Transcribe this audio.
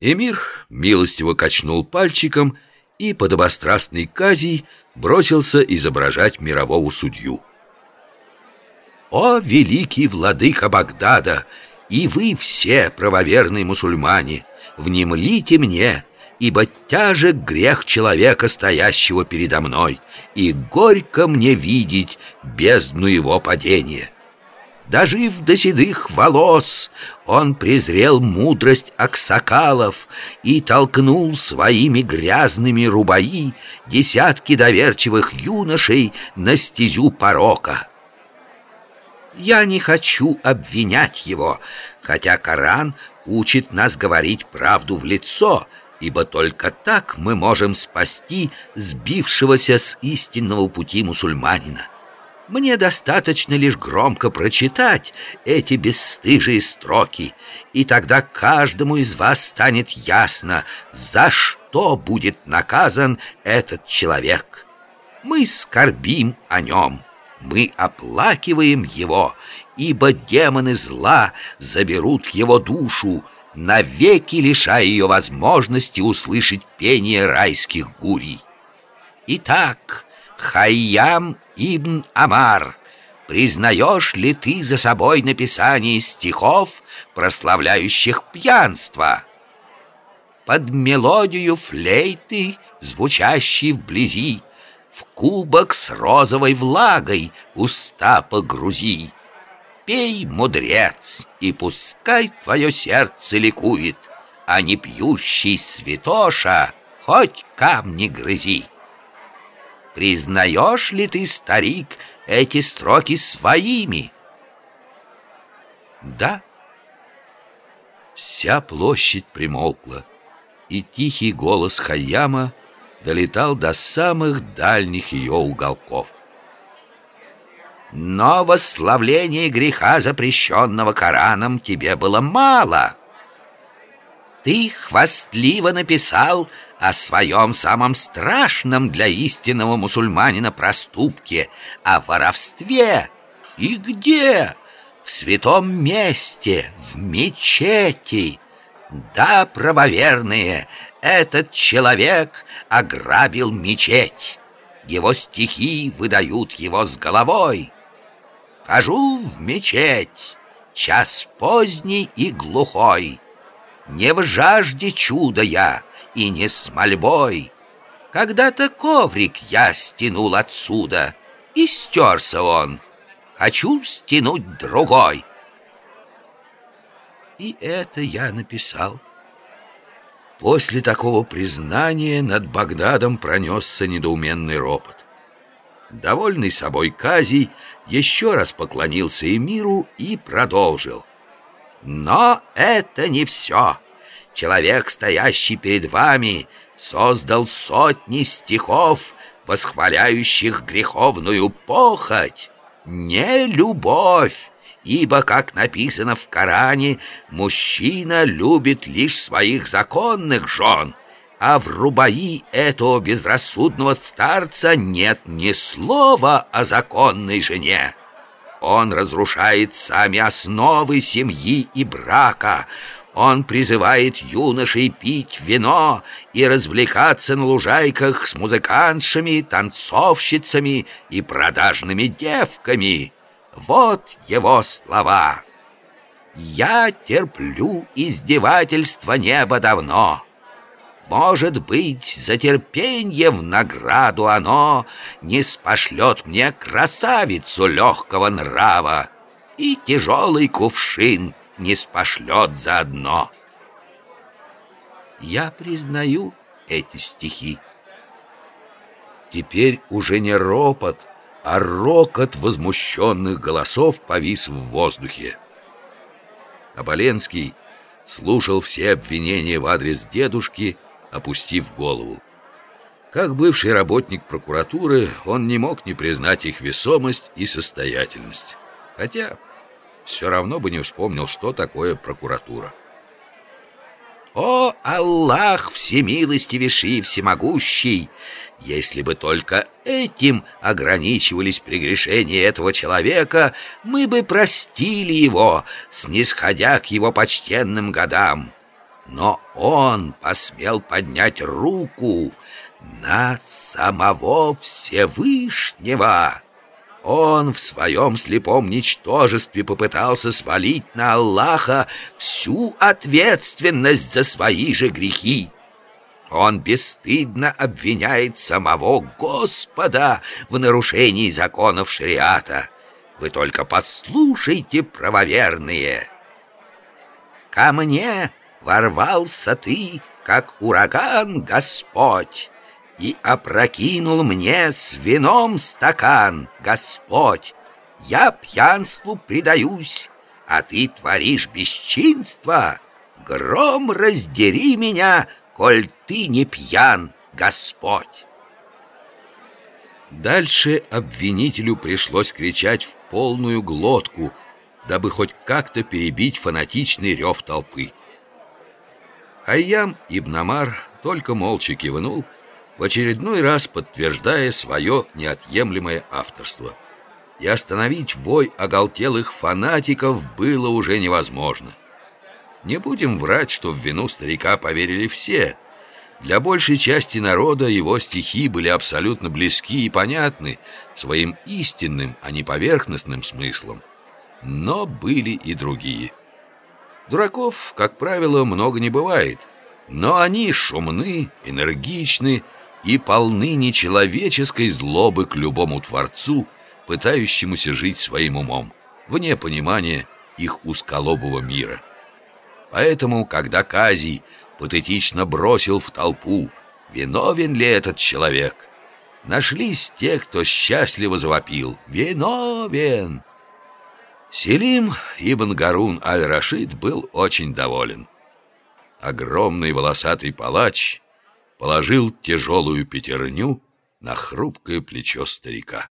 Эмир милостиво качнул пальчиком и подобострастный Казий бросился изображать мирового судью. «О, великий владыка Багдада, и вы все, правоверные мусульмане, внемлите мне, ибо тяжек грех человека, стоящего передо мной, и горько мне видеть бездну его падения». Дожив до седых волос, он презрел мудрость аксакалов и толкнул своими грязными рубаи десятки доверчивых юношей на стезю порока. Я не хочу обвинять его, хотя Коран учит нас говорить правду в лицо, ибо только так мы можем спасти сбившегося с истинного пути мусульманина. Мне достаточно лишь громко прочитать эти бесстыжие строки, и тогда каждому из вас станет ясно, за что будет наказан этот человек. Мы скорбим о нем, мы оплакиваем его, ибо демоны зла заберут его душу, навеки лишая ее возможности услышать пение райских гурий. Итак, Хайям ибн Амар, признаешь ли ты за собой написание стихов, прославляющих пьянство? Под мелодию флейты, звучащей вблизи, В кубок с розовой влагой уста погрузи. Пей, мудрец, и пускай твое сердце ликует, А не пьющий святоша хоть камни грызи. Признаешь ли ты, старик, эти строки своими? Да. Вся площадь примолкла, и тихий голос Хайяма долетал до самых дальних ее уголков. Но восславление греха, запрещенного Кораном, тебе было мало. Ты хвастливо написал о своем самом страшном для истинного мусульманина проступке, о воровстве. И где? В святом месте, в мечети. Да, правоверные, этот человек ограбил мечеть. Его стихи выдают его с головой. Хожу в мечеть, час поздний и глухой. Не в жажде чуда я, и не с мольбой. Когда-то коврик я стянул отсюда, и стерся он. Хочу стянуть другой. И это я написал. После такого признания над Багдадом пронесся недоуменный ропот. Довольный собой Казий еще раз поклонился Эмиру и продолжил. «Но это не все!» Человек, стоящий перед вами, создал сотни стихов, восхваляющих греховную похоть, не любовь, ибо, как написано в Коране, мужчина любит лишь своих законных жен, а в рубаи этого безрассудного старца нет ни слова о законной жене. Он разрушает сами основы семьи и брака, он призывает юношей пить вино и развлекаться на лужайках с музыкантшами, танцовщицами и продажными девками. Вот его слова. «Я терплю издевательство неба давно». Может быть, за терпенье в награду оно Не спошлет мне красавицу легкого нрава И тяжелый кувшин не спошлет заодно. Я признаю эти стихи. Теперь уже не ропот, а рокот возмущенных голосов повис в воздухе. Оболенский слушал все обвинения в адрес дедушки, опустив голову. Как бывший работник прокуратуры, он не мог не признать их весомость и состоятельность. Хотя все равно бы не вспомнил, что такое прокуратура. О, Аллах всемилостивейший и всемогущий! Если бы только этим ограничивались прегрешения этого человека, мы бы простили его, снисходя к его почтенным годам. Но он посмел поднять руку на самого Всевышнего. Он в своем слепом ничтожестве попытался свалить на Аллаха всю ответственность за свои же грехи. Он бесстыдно обвиняет самого Господа в нарушении законов шариата. Вы только послушайте, правоверные. Ко мне ворвался ты, как ураган, Господь, и опрокинул мне с вином стакан, Господь. Я пьянству предаюсь, а ты творишь бесчинство. Гром раздери меня, коль ты не пьян, Господь. Дальше обвинителю пришлось кричать в полную глотку, дабы хоть как-то перебить фанатичный рев толпы. Хайям Ибн Амар только молча кивнул, в очередной раз подтверждая свое неотъемлемое авторство. И остановить вой оголтелых фанатиков было уже невозможно. Не будем врать, что в вину старика поверили все. Для большей части народа его стихи были абсолютно близки и понятны своим истинным, а не поверхностным смыслом. Но были и другие – Дураков, как правило, много не бывает, но они шумны, энергичны и полны нечеловеческой злобы к любому творцу, пытающемуся жить своим умом, вне понимания их узколобого мира. Поэтому, когда Казий патетично бросил в толпу, виновен ли этот человек, нашлись те, кто счастливо завопил «Виновен!» Селим Ибн Гарун Аль-Рашид был очень доволен. Огромный волосатый палач положил тяжелую пятерню на хрупкое плечо старика.